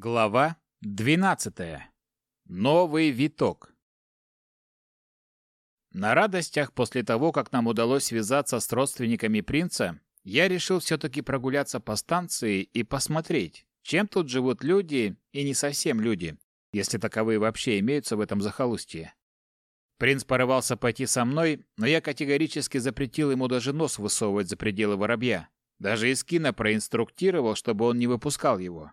Глава 12. Новый виток. На радостях после того, как нам удалось связаться с родственниками принца, я решил все-таки прогуляться по станции и посмотреть, чем тут живут люди и не совсем люди, если таковые вообще имеются в этом захолустье. Принц порывался пойти со мной, но я категорически запретил ему даже нос высовывать за пределы воробья. Даже Искина проинструктировал, чтобы он не выпускал его.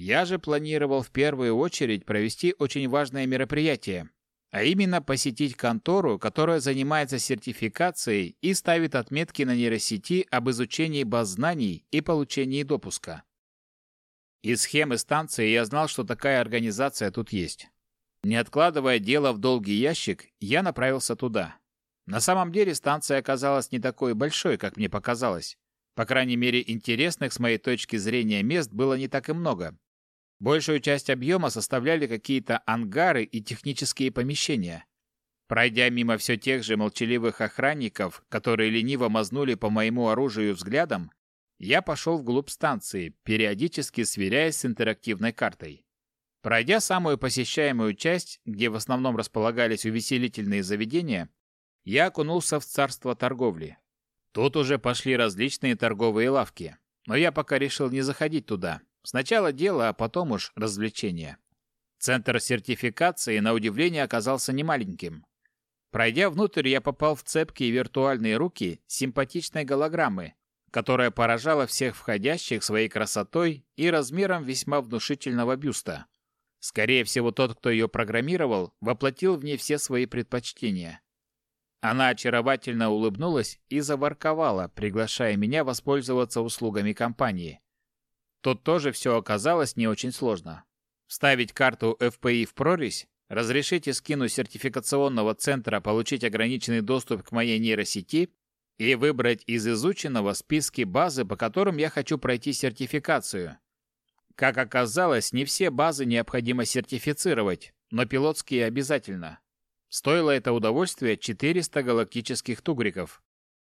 Я же планировал в первую очередь провести очень важное мероприятие, а именно посетить контору, которая занимается сертификацией и ставит отметки на нейросети об изучении баз знаний и получении допуска. Из схемы станции я знал, что такая организация тут есть. Не откладывая дело в долгий ящик, я направился туда. На самом деле станция оказалась не такой большой, как мне показалось. По крайней мере, интересных с моей точки зрения мест было не так и много. Большую часть объема составляли какие-то ангары и технические помещения. Пройдя мимо все тех же молчаливых охранников, которые лениво мазнули по моему оружию взглядом, я пошел вглубь станции, периодически сверяясь с интерактивной картой. Пройдя самую посещаемую часть, где в основном располагались увеселительные заведения, я окунулся в царство торговли. Тут уже пошли различные торговые лавки, но я пока решил не заходить туда. Сначала дело, а потом уж развлечения. Центр сертификации, на удивление, оказался немаленьким. Пройдя внутрь, я попал в цепкие виртуальные руки симпатичной голограммы, которая поражала всех входящих своей красотой и размером весьма внушительного бюста. Скорее всего, тот, кто ее программировал, воплотил в ней все свои предпочтения. Она очаровательно улыбнулась и заворковала, приглашая меня воспользоваться услугами компании. Тут тоже все оказалось не очень сложно. Вставить карту FPI в прорезь, разрешить эскину сертификационного центра получить ограниченный доступ к моей нейросети и выбрать из изученного списки базы, по которым я хочу пройти сертификацию. Как оказалось, не все базы необходимо сертифицировать, но пилотские обязательно. Стоило это удовольствие 400 галактических тугриков.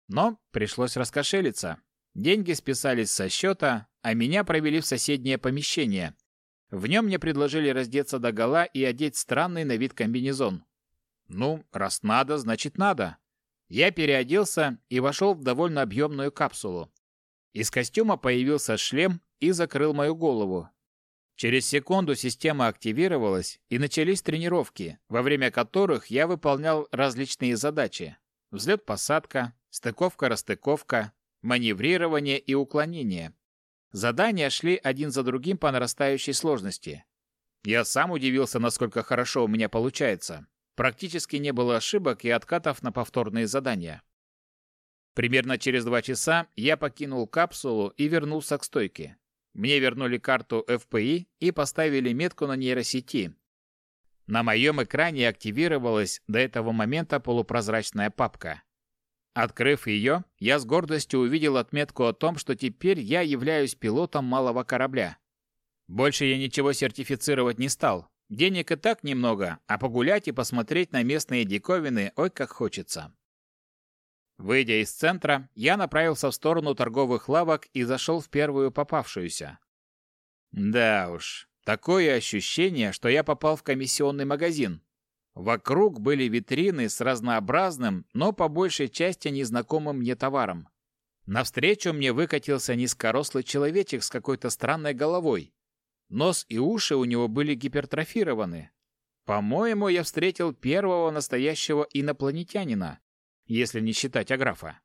Но пришлось раскошелиться. Деньги списались со счета, а меня провели в соседнее помещение. В нем мне предложили раздеться до гола и одеть странный на вид комбинезон. Ну, раз надо, значит надо. Я переоделся и вошел в довольно объемную капсулу. Из костюма появился шлем и закрыл мою голову. Через секунду система активировалась, и начались тренировки, во время которых я выполнял различные задачи. Взлет-посадка, стыковка-расстыковка, маневрирование и уклонение. Задания шли один за другим по нарастающей сложности. Я сам удивился, насколько хорошо у меня получается. Практически не было ошибок и откатов на повторные задания. Примерно через два часа я покинул капсулу и вернулся к стойке. Мне вернули карту FPI и поставили метку на нейросети. На моем экране активировалась до этого момента полупрозрачная папка. Открыв ее, я с гордостью увидел отметку о том, что теперь я являюсь пилотом малого корабля. Больше я ничего сертифицировать не стал, Денег и так немного, а погулять и посмотреть на местные диковины ой как хочется. Выйдя из центра, я направился в сторону торговых лавок и зашел в первую попавшуюся. Да уж, такое ощущение, что я попал в комиссионный магазин. Вокруг были витрины с разнообразным, но по большей части незнакомым мне товаром. Навстречу мне выкатился низкорослый человечек с какой-то странной головой, Нос и уши у него были гипертрофированы. По-моему, я встретил первого настоящего инопланетянина, если не считать Аграфа.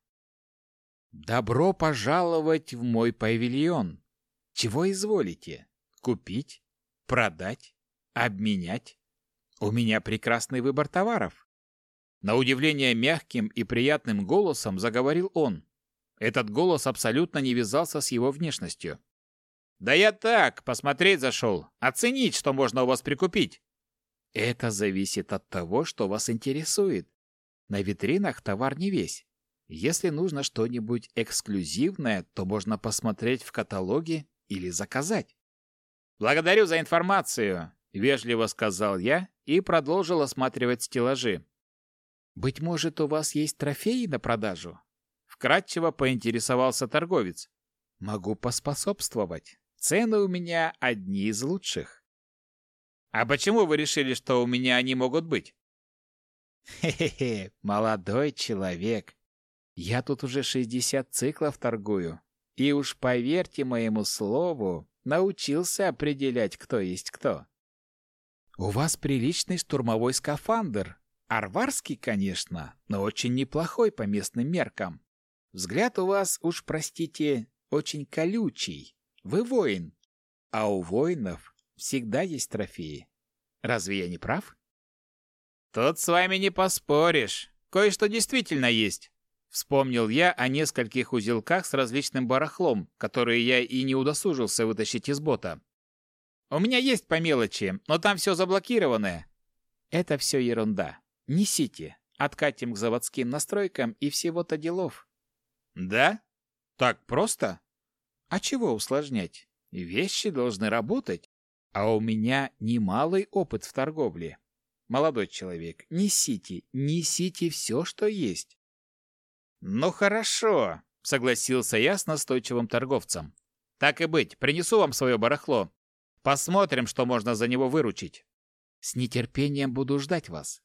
«Добро пожаловать в мой павильон. Чего изволите? Купить? Продать? Обменять? У меня прекрасный выбор товаров». На удивление мягким и приятным голосом заговорил он. Этот голос абсолютно не вязался с его внешностью. Да я так, посмотреть зашел. Оценить, что можно у вас прикупить. Это зависит от того, что вас интересует. На витринах товар не весь. Если нужно что-нибудь эксклюзивное, то можно посмотреть в каталоге или заказать. Благодарю за информацию, вежливо сказал я и продолжил осматривать стеллажи. Быть может, у вас есть трофеи на продажу? Вкратчиво поинтересовался торговец. Могу поспособствовать. Цены у меня одни из лучших. А почему вы решили, что у меня они могут быть? Хе-хе-хе, молодой человек. Я тут уже 60 циклов торгую. И уж поверьте моему слову, научился определять, кто есть кто. У вас приличный штурмовой скафандр. Арварский, конечно, но очень неплохой по местным меркам. Взгляд у вас, уж простите, очень колючий. Вы воин. А у воинов всегда есть трофеи. Разве я не прав? Тут с вами не поспоришь. Кое-что действительно есть. Вспомнил я о нескольких узелках с различным барахлом, которые я и не удосужился вытащить из бота. У меня есть по мелочи, но там все заблокированное. Это все ерунда. Несите. Откатим к заводским настройкам и всего-то делов. Да? Так просто? А чего усложнять? Вещи должны работать. А у меня немалый опыт в торговле. Молодой человек, несите, несите все, что есть. «Ну хорошо», — согласился я с настойчивым торговцем. «Так и быть, принесу вам свое барахло. Посмотрим, что можно за него выручить. С нетерпением буду ждать вас».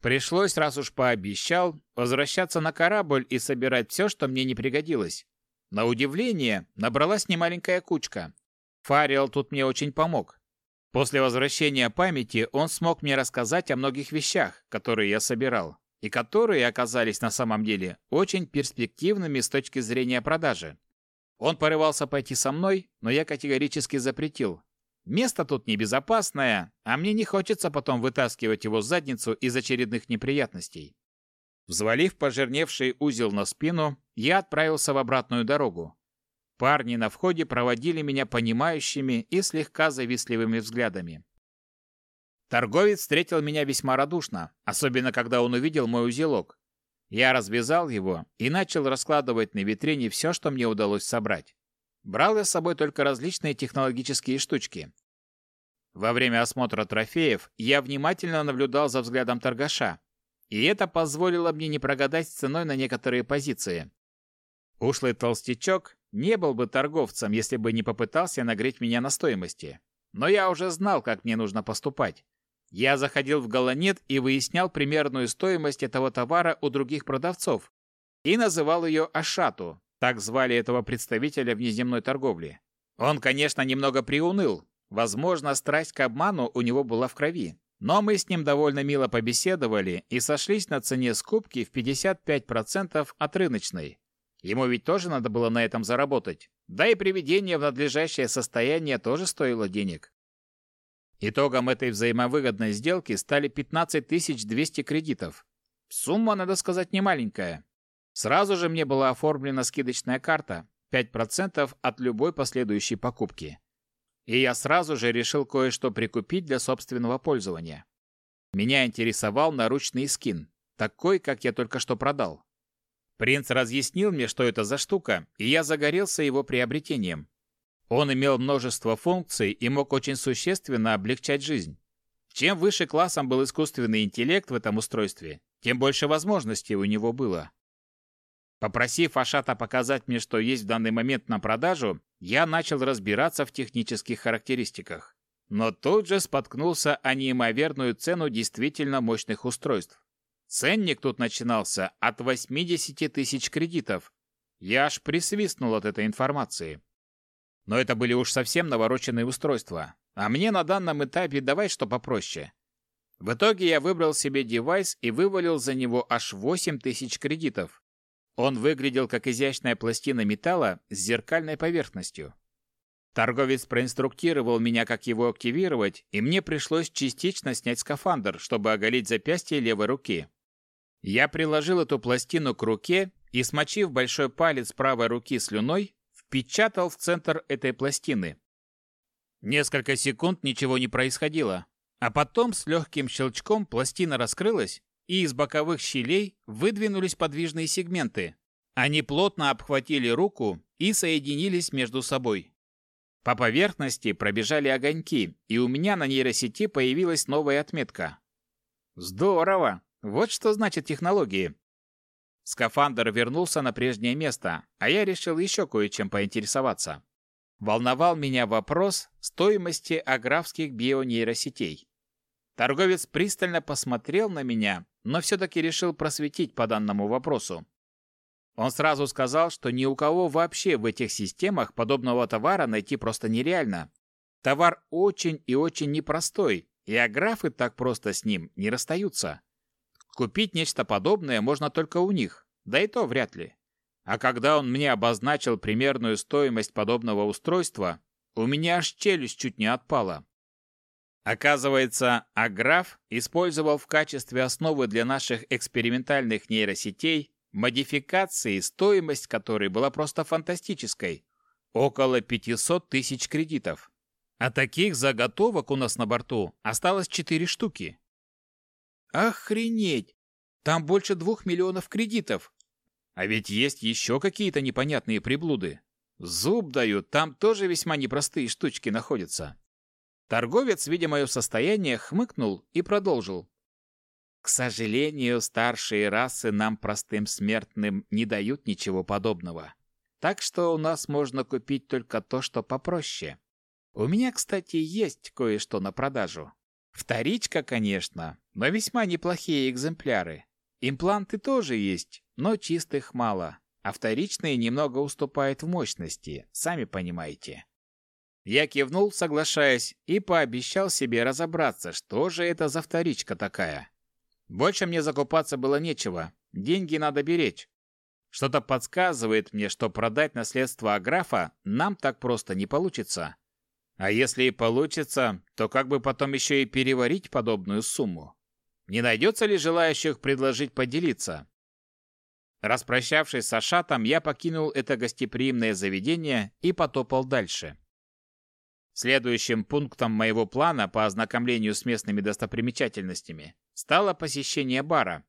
Пришлось, раз уж пообещал, возвращаться на корабль и собирать все, что мне не пригодилось. На удивление, набралась немаленькая кучка. Фариал тут мне очень помог. После возвращения памяти он смог мне рассказать о многих вещах, которые я собирал и которые оказались на самом деле очень перспективными с точки зрения продажи. Он порывался пойти со мной, но я категорически запретил. Место тут небезопасное, а мне не хочется потом вытаскивать его задницу из очередных неприятностей. Взвалив пожирневший узел на спину, я отправился в обратную дорогу. Парни на входе проводили меня понимающими и слегка завистливыми взглядами. Торговец встретил меня весьма радушно, особенно когда он увидел мой узелок. Я развязал его и начал раскладывать на витрине все, что мне удалось собрать. Брал я с собой только различные технологические штучки. Во время осмотра трофеев я внимательно наблюдал за взглядом торгаша, и это позволило мне не прогадать ценой на некоторые позиции. Ушлый толстячок не был бы торговцем, если бы не попытался нагреть меня на стоимости. Но я уже знал, как мне нужно поступать. Я заходил в Галанет и выяснял примерную стоимость этого товара у других продавцов и называл ее Ашату, так звали этого представителя внеземной торговли. Он, конечно, немного приуныл. Возможно, страсть к обману у него была в крови. Но мы с ним довольно мило побеседовали и сошлись на цене скупки в 55% от рыночной. Ему ведь тоже надо было на этом заработать. Да и приведение в надлежащее состояние тоже стоило денег. Итогом этой взаимовыгодной сделки стали 15 200 кредитов. Сумма, надо сказать, немаленькая. Сразу же мне была оформлена скидочная карта 5% от любой последующей покупки. И я сразу же решил кое-что прикупить для собственного пользования. Меня интересовал наручный скин, такой, как я только что продал. Принц разъяснил мне, что это за штука, и я загорелся его приобретением. Он имел множество функций и мог очень существенно облегчать жизнь. Чем выше классом был искусственный интеллект в этом устройстве, тем больше возможностей у него было. Попросив Ашата показать мне, что есть в данный момент на продажу, я начал разбираться в технических характеристиках. Но тут же споткнулся о неимоверную цену действительно мощных устройств. Ценник тут начинался от 80 тысяч кредитов. Я аж присвистнул от этой информации. Но это были уж совсем навороченные устройства. А мне на данном этапе давай что попроще. В итоге я выбрал себе девайс и вывалил за него аж 8 тысяч кредитов. Он выглядел как изящная пластина металла с зеркальной поверхностью. Торговец проинструктировал меня, как его активировать, и мне пришлось частично снять скафандр, чтобы оголить запястье левой руки. Я приложил эту пластину к руке и, смочив большой палец правой руки слюной, впечатал в центр этой пластины. Несколько секунд ничего не происходило, а потом с легким щелчком пластина раскрылась, и из боковых щелей выдвинулись подвижные сегменты. Они плотно обхватили руку и соединились между собой. По поверхности пробежали огоньки, и у меня на нейросети появилась новая отметка. Здорово! Вот что значит технологии. Скафандр вернулся на прежнее место, а я решил еще кое-чем поинтересоваться. волновал меня вопрос стоимости аграфских бионейросетей. Торговец пристально посмотрел на меня, но все-таки решил просветить по данному вопросу. Он сразу сказал, что ни у кого вообще в этих системах подобного товара найти просто нереально. Товар очень и очень непростой, и аграфы так просто с ним не расстаются. Купить нечто подобное можно только у них, да и то вряд ли. А когда он мне обозначил примерную стоимость подобного устройства, у меня аж челюсть чуть не отпала. Оказывается, Аграф использовал в качестве основы для наших экспериментальных нейросетей модификации, стоимость которой была просто фантастической – около 500 тысяч кредитов. А таких заготовок у нас на борту осталось 4 штуки. Охренеть! Там больше двух миллионов кредитов. А ведь есть еще какие-то непонятные приблуды. Зуб дают, там тоже весьма непростые штучки находятся. Торговец, видя мое состояние, хмыкнул и продолжил. К сожалению, старшие расы нам, простым смертным, не дают ничего подобного. Так что у нас можно купить только то, что попроще. У меня, кстати, есть кое-что на продажу. Вторичка, конечно, но весьма неплохие экземпляры. Импланты тоже есть, но чистых мало, а вторичные немного уступают в мощности, сами понимаете. Я кивнул, соглашаясь, и пообещал себе разобраться, что же это за вторичка такая. Больше мне закупаться было нечего, деньги надо беречь. Что-то подсказывает мне, что продать наследство Аграфа нам так просто не получится. А если и получится, то как бы потом еще и переварить подобную сумму? Не найдется ли желающих предложить поделиться? Распрощавшись с Ашатом, я покинул это гостеприимное заведение и потопал дальше. Следующим пунктом моего плана по ознакомлению с местными достопримечательностями стало посещение бара.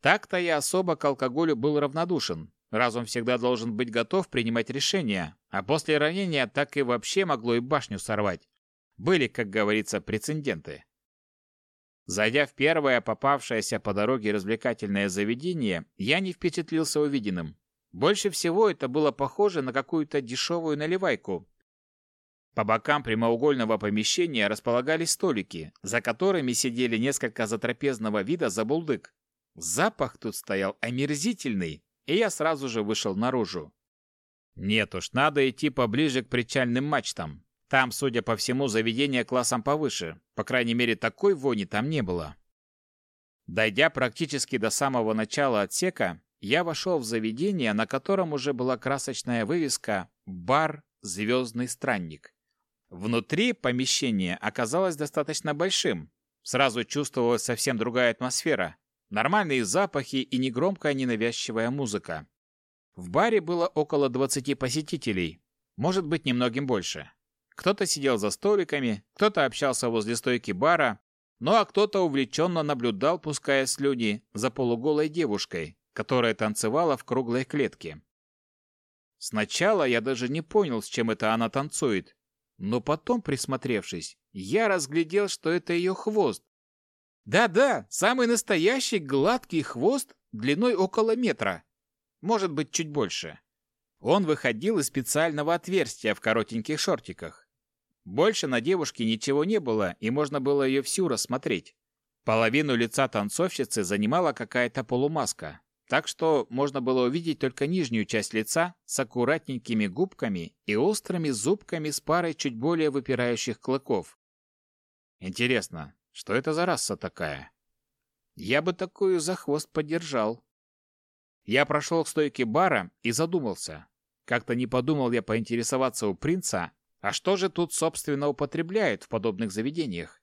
Так-то я особо к алкоголю был равнодушен. Разум всегда должен быть готов принимать решения, а после ранения так и вообще могло и башню сорвать. Были, как говорится, прецеденты. Зайдя в первое попавшееся по дороге развлекательное заведение, я не впечатлился увиденным. Больше всего это было похоже на какую-то дешевую наливайку, по бокам прямоугольного помещения располагались столики, за которыми сидели несколько затрапезного вида забулдык. Запах тут стоял омерзительный, и я сразу же вышел наружу. Нет уж, надо идти поближе к причальным мачтам. Там, судя по всему, заведение классом повыше. По крайней мере, такой вони там не было. Дойдя практически до самого начала отсека, я вошел в заведение, на котором уже была красочная вывеска «Бар Звездный Странник». Внутри помещение оказалось достаточно большим. Сразу чувствовалась совсем другая атмосфера. Нормальные запахи и негромкая ненавязчивая музыка. В баре было около 20 посетителей, может быть, немногим больше. Кто-то сидел за столиками, кто-то общался возле стойки бара, ну а кто-то увлеченно наблюдал, пуская слюни, за полуголой девушкой, которая танцевала в круглой клетке. Сначала я даже не понял, с чем это она танцует, но потом, присмотревшись, я разглядел, что это ее хвост. Да-да, самый настоящий гладкий хвост длиной около метра. Может быть, чуть больше. Он выходил из специального отверстия в коротеньких шортиках. Больше на девушке ничего не было, и можно было ее всю рассмотреть. Половину лица танцовщицы занимала какая-то полумаска так что можно было увидеть только нижнюю часть лица с аккуратненькими губками и острыми зубками с парой чуть более выпирающих клыков. Интересно, что это за раса такая? Я бы такую за хвост подержал. Я прошел к стойке бара и задумался. Как-то не подумал я поинтересоваться у принца, а что же тут, собственно, употребляют в подобных заведениях?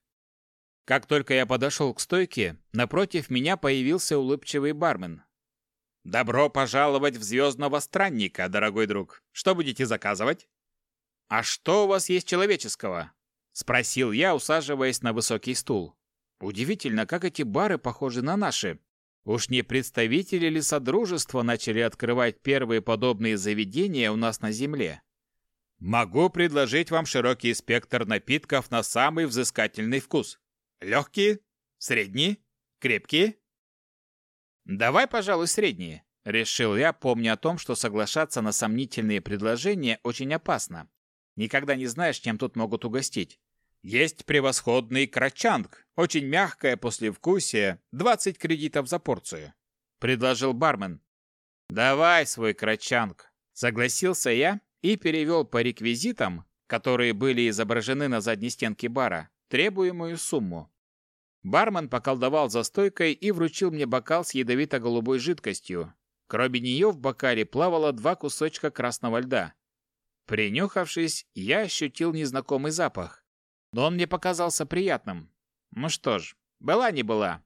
Как только я подошел к стойке, напротив меня появился улыбчивый бармен, «Добро пожаловать в звездного странника, дорогой друг. Что будете заказывать?» «А что у вас есть человеческого?» — спросил я, усаживаясь на высокий стул. «Удивительно, как эти бары похожи на наши. Уж не представители ли Содружества начали открывать первые подобные заведения у нас на Земле?» «Могу предложить вам широкий спектр напитков на самый взыскательный вкус. Легкие? Средние? Крепкие?» «Давай, пожалуй, средние», — решил я, помня о том, что соглашаться на сомнительные предложения очень опасно. Никогда не знаешь, чем тут могут угостить. Есть превосходный крачанг, очень мягкое послевкусие, 20 кредитов за порцию. Предложил бармен. Давай свой крачанг. Согласился я и перевел по реквизитам, которые были изображены на задней стенке бара, требуемую сумму. Бармен поколдовал за стойкой и вручил мне бокал с ядовито-голубой жидкостью. Кроме нее в бокале плавало два кусочка красного льда. Принюхавшись, я ощутил незнакомый запах, но он мне показался приятным. Ну что ж, была не была.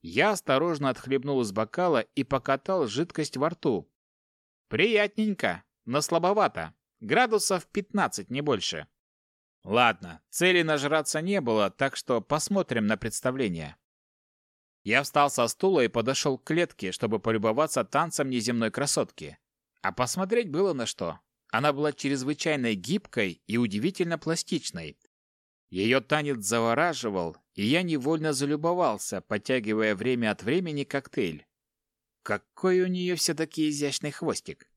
Я осторожно отхлебнул из бокала и покатал жидкость во рту. Приятненько, но слабовато. Градусов 15, не больше. Ладно, цели нажраться не было, так что посмотрим на представление. Я встал со стула и подошел к клетке, чтобы полюбоваться танцем неземной красотки. А посмотреть было на что. Она была чрезвычайно гибкой и удивительно пластичной. Ее танец завораживал, и я невольно залюбовался, подтягивая время от времени коктейль. Какой у нее все-таки изящный хвостик.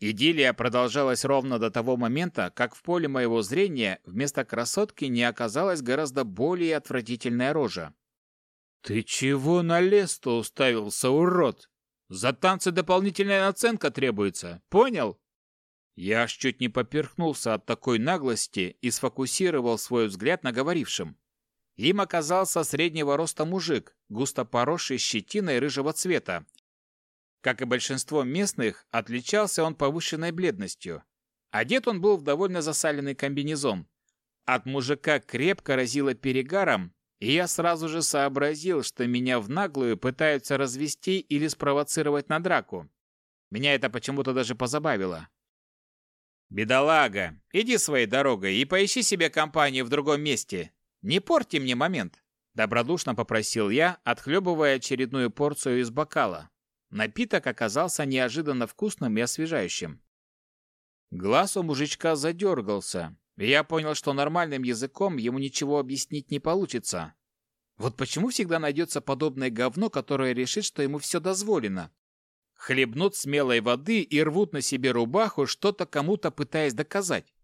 Идиллия продолжалась ровно до того момента, как в поле моего зрения вместо красотки не оказалась гораздо более отвратительная рожа. «Ты чего на лес-то уставился, урод? За танцы дополнительная оценка требуется, понял?» Я аж чуть не поперхнулся от такой наглости и сфокусировал свой взгляд на говорившем. Им оказался среднего роста мужик, густо поросший щетиной рыжего цвета, как и большинство местных, отличался он повышенной бледностью. Одет он был в довольно засаленный комбинезон. От мужика крепко разило перегаром, и я сразу же сообразил, что меня в наглую пытаются развести или спровоцировать на драку. Меня это почему-то даже позабавило. «Бедолага, иди своей дорогой и поищи себе компанию в другом месте. Не порти мне момент», — добродушно попросил я, отхлебывая очередную порцию из бокала. Напиток оказался неожиданно вкусным и освежающим. Глаз у мужичка задергался, я понял, что нормальным языком ему ничего объяснить не получится. Вот почему всегда найдется подобное говно, которое решит, что ему все дозволено. Хлебнут смелой воды и рвут на себе рубаху, что-то кому-то пытаясь доказать.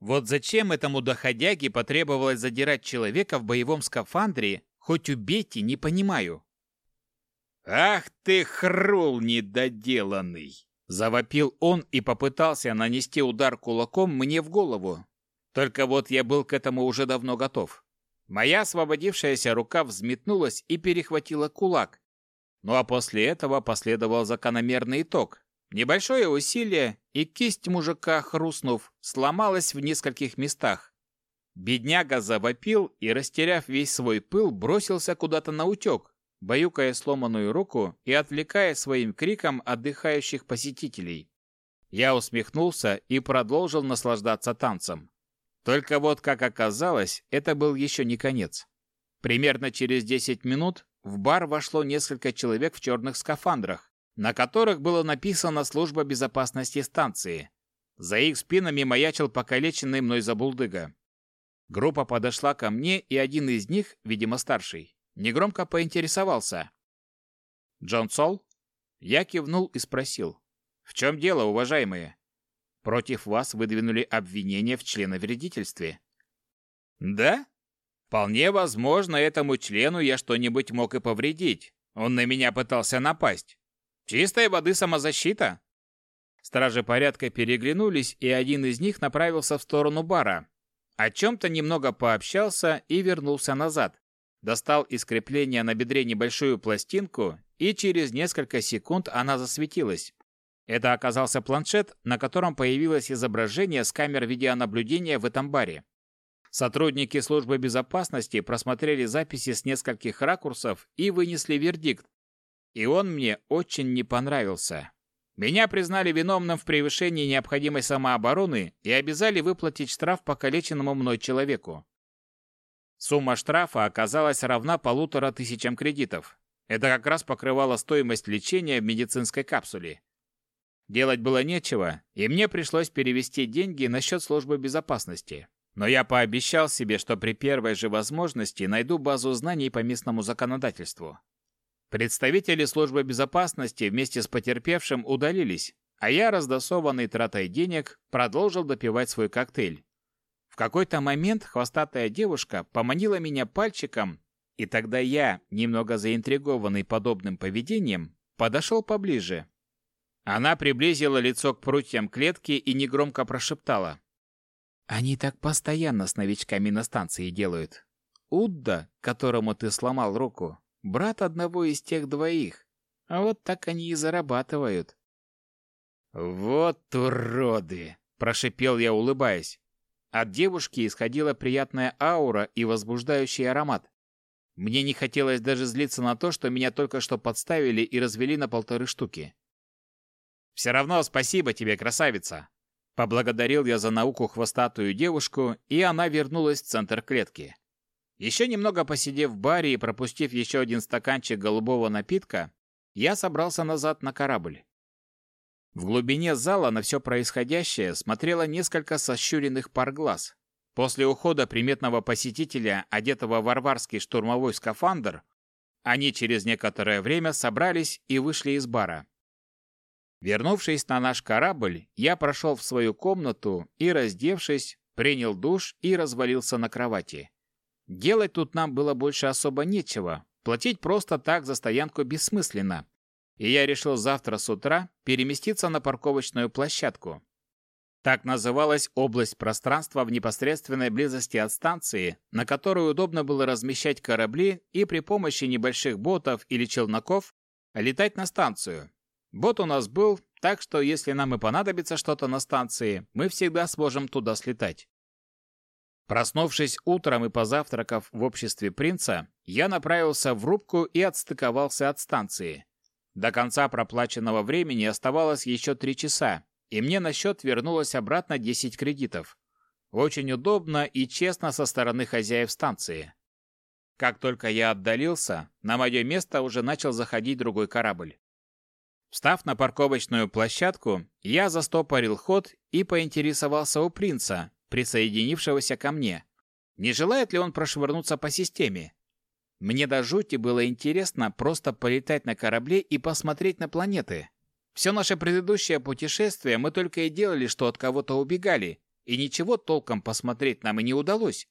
Вот зачем этому доходяге потребовалось задирать человека в боевом скафандре, хоть убейте, не понимаю. «Ах ты, хрул недоделанный!» Завопил он и попытался нанести удар кулаком мне в голову. Только вот я был к этому уже давно готов. Моя освободившаяся рука взметнулась и перехватила кулак. Ну а после этого последовал закономерный итог. Небольшое усилие, и кисть мужика, хрустнув, сломалась в нескольких местах. Бедняга завопил и, растеряв весь свой пыл, бросился куда-то на утек, баюкая сломанную руку и отвлекая своим криком отдыхающих посетителей. Я усмехнулся и продолжил наслаждаться танцем. Только вот, как оказалось, это был еще не конец. Примерно через 10 минут в бар вошло несколько человек в черных скафандрах, на которых было написано «Служба безопасности станции». За их спинами маячил покалеченный мной забулдыга. Группа подошла ко мне, и один из них, видимо старший, негромко поинтересовался. «Джон Сол?» Я кивнул и спросил. «В чем дело, уважаемые? Против вас выдвинули обвинение в членовредительстве». «Да? Вполне возможно, этому члену я что-нибудь мог и повредить. Он на меня пытался напасть. Чистая воды самозащита?» Стражи порядка переглянулись, и один из них направился в сторону бара. О чем-то немного пообщался и вернулся назад достал из крепления на бедре небольшую пластинку, и через несколько секунд она засветилась. Это оказался планшет, на котором появилось изображение с камер видеонаблюдения в этом баре. Сотрудники службы безопасности просмотрели записи с нескольких ракурсов и вынесли вердикт. И он мне очень не понравился. Меня признали виновным в превышении необходимой самообороны и обязали выплатить штраф покалеченному мной человеку. Сумма штрафа оказалась равна полутора тысячам кредитов. Это как раз покрывало стоимость лечения в медицинской капсуле. Делать было нечего, и мне пришлось перевести деньги на счет службы безопасности. Но я пообещал себе, что при первой же возможности найду базу знаний по местному законодательству. Представители службы безопасности вместе с потерпевшим удалились, а я, раздосованный тратой денег, продолжил допивать свой коктейль. Какой-то момент хвостатая девушка поманила меня пальчиком, и тогда я, немного заинтригованный подобным поведением, подошел поближе. Она приблизила лицо к прутьям клетки и негромко прошептала. «Они так постоянно с новичками на станции делают. Удда, которому ты сломал руку, брат одного из тех двоих. А вот так они и зарабатывают». «Вот уроды!» – прошипел я, улыбаясь. От девушки исходила приятная аура и возбуждающий аромат. Мне не хотелось даже злиться на то, что меня только что подставили и развели на полторы штуки. «Все равно спасибо тебе, красавица!» Поблагодарил я за науку хвостатую девушку, и она вернулась в центр клетки. Еще немного посидев в баре и пропустив еще один стаканчик голубого напитка, я собрался назад на корабль. В глубине зала на все происходящее смотрело несколько сощуренных пар глаз. После ухода приметного посетителя, одетого в варварский штурмовой скафандр, они через некоторое время собрались и вышли из бара. Вернувшись на наш корабль, я прошел в свою комнату и, раздевшись, принял душ и развалился на кровати. Делать тут нам было больше особо нечего, платить просто так за стоянку бессмысленно и я решил завтра с утра переместиться на парковочную площадку. Так называлась область пространства в непосредственной близости от станции, на которой удобно было размещать корабли и при помощи небольших ботов или челноков летать на станцию. Бот у нас был, так что если нам и понадобится что-то на станции, мы всегда сможем туда слетать. Проснувшись утром и позавтракав в обществе принца, я направился в рубку и отстыковался от станции. До конца проплаченного времени оставалось еще три часа, и мне на счет вернулось обратно 10 кредитов. Очень удобно и честно со стороны хозяев станции. Как только я отдалился, на мое место уже начал заходить другой корабль. Встав на парковочную площадку, я застопорил ход и поинтересовался у принца, присоединившегося ко мне. Не желает ли он прошвырнуться по системе? Мне до жути было интересно просто полетать на корабле и посмотреть на планеты. Все наше предыдущее путешествие мы только и делали, что от кого-то убегали, и ничего толком посмотреть нам и не удалось.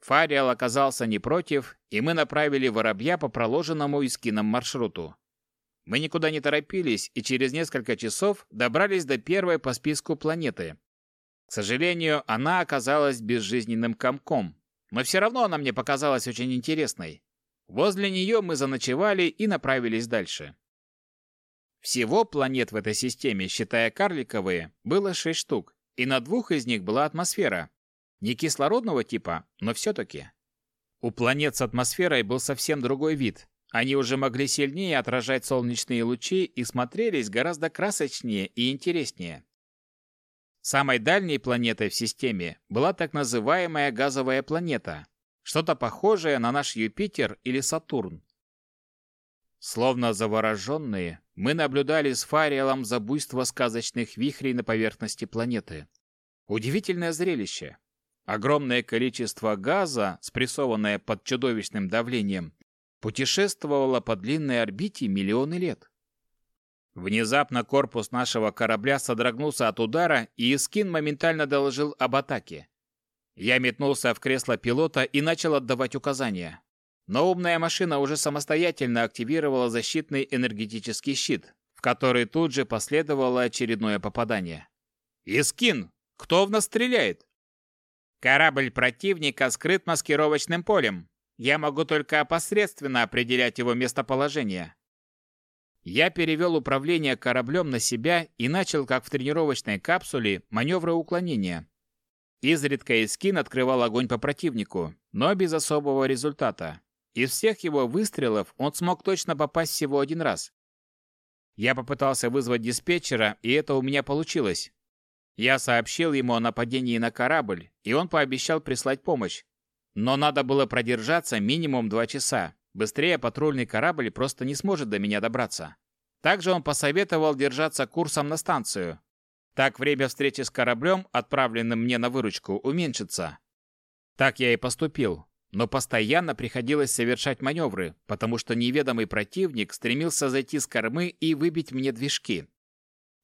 Фариал оказался не против, и мы направили воробья по проложенному искином маршруту. Мы никуда не торопились и через несколько часов добрались до первой по списку планеты. К сожалению, она оказалась безжизненным комком, но все равно она мне показалась очень интересной. Возле нее мы заночевали и направились дальше. Всего планет в этой системе, считая карликовые, было шесть штук, и на двух из них была атмосфера. Не кислородного типа, но все-таки. У планет с атмосферой был совсем другой вид. Они уже могли сильнее отражать солнечные лучи и смотрелись гораздо красочнее и интереснее. Самой дальней планетой в системе была так называемая газовая планета, что-то похожее на наш Юпитер или Сатурн. Словно завороженные, мы наблюдали с Фариалом за буйство сказочных вихрей на поверхности планеты. Удивительное зрелище. Огромное количество газа, спрессованное под чудовищным давлением, путешествовало по длинной орбите миллионы лет. Внезапно корпус нашего корабля содрогнулся от удара, и Искин моментально доложил об атаке. Я метнулся в кресло пилота и начал отдавать указания. Но умная машина уже самостоятельно активировала защитный энергетический щит, в который тут же последовало очередное попадание. «Искин! Кто в нас стреляет?» «Корабль противника скрыт маскировочным полем. Я могу только опосредственно определять его местоположение. Я перевел управление кораблем на себя и начал, как в тренировочной капсуле, маневры уклонения. Изредка Искин открывал огонь по противнику, но без особого результата. Из всех его выстрелов он смог точно попасть всего один раз. Я попытался вызвать диспетчера, и это у меня получилось. Я сообщил ему о нападении на корабль, и он пообещал прислать помощь. Но надо было продержаться минимум два часа. Быстрее патрульный корабль просто не сможет до меня добраться. Также он посоветовал держаться курсом на станцию. Так время встречи с кораблем, отправленным мне на выручку, уменьшится. Так я и поступил. Но постоянно приходилось совершать маневры, потому что неведомый противник стремился зайти с кормы и выбить мне движки.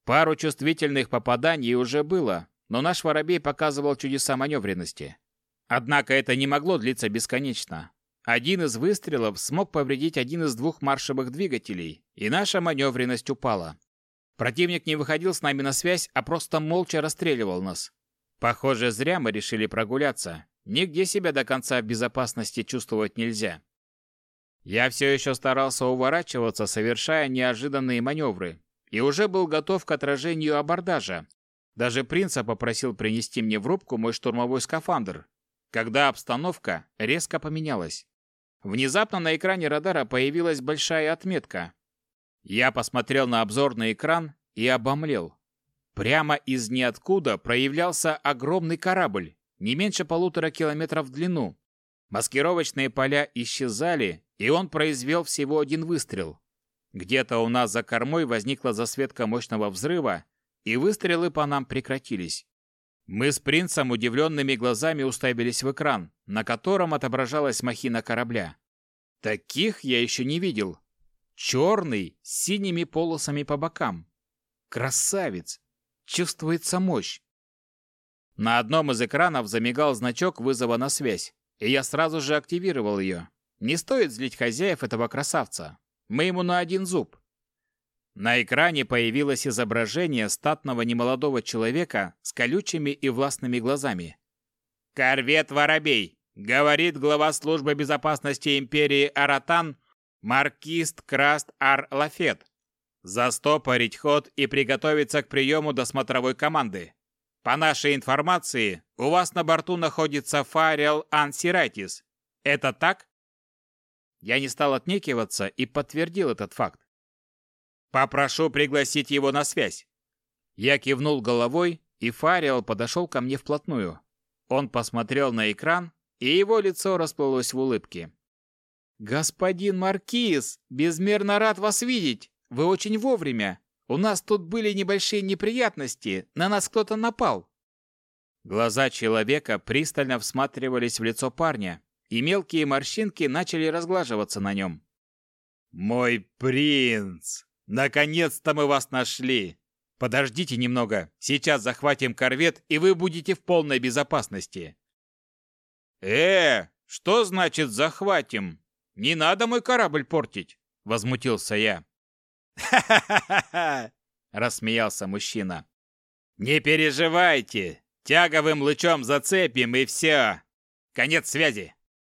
Пару чувствительных попаданий уже было, но наш воробей показывал чудеса маневренности. Однако это не могло длиться бесконечно. Один из выстрелов смог повредить один из двух маршевых двигателей, и наша маневренность упала. Противник не выходил с нами на связь, а просто молча расстреливал нас. Похоже, зря мы решили прогуляться. Нигде себя до конца в безопасности чувствовать нельзя. Я все еще старался уворачиваться, совершая неожиданные маневры, и уже был готов к отражению абордажа. Даже принца попросил принести мне в рубку мой штурмовой скафандр, когда обстановка резко поменялась. Внезапно на экране радара появилась большая отметка. Я посмотрел на обзорный экран и обомлел. Прямо из ниоткуда проявлялся огромный корабль, не меньше полутора километров в длину. Маскировочные поля исчезали, и он произвел всего один выстрел. Где-то у нас за кормой возникла засветка мощного взрыва, и выстрелы по нам прекратились. Мы с принцем удивленными глазами уставились в экран, на котором отображалась махина корабля. Таких я еще не видел. Черный, с синими полосами по бокам. Красавец! Чувствуется мощь. На одном из экранов замигал значок вызова на связь, и я сразу же активировал ее. Не стоит злить хозяев этого красавца. Мы ему на один зуб. На экране появилось изображение статного немолодого человека с колючими и властными глазами. «Корвет Воробей!» — говорит глава службы безопасности империи Аратан Маркист Краст Ар Лафет. Застопорить ход и приготовиться к приему досмотровой команды. По нашей информации, у вас на борту находится Фарел Ансирайтис. Это так? Я не стал отнекиваться и подтвердил этот факт. Попрошу пригласить его на связь. Я кивнул головой, и Фариал подошел ко мне вплотную. Он посмотрел на экран, и его лицо расплылось в улыбке. «Господин Маркиз, безмерно рад вас видеть! Вы очень вовремя! У нас тут были небольшие неприятности, на нас кто-то напал!» Глаза человека пристально всматривались в лицо парня, и мелкие морщинки начали разглаживаться на нем. «Мой принц!» Наконец-то мы вас нашли. Подождите немного. Сейчас захватим корвет, и вы будете в полной безопасности. Э, что значит захватим? Не надо мой корабль портить, возмутился я. Ха-ха-ха! рассмеялся мужчина. Не переживайте, тяговым лучом зацепим и все. Конец связи.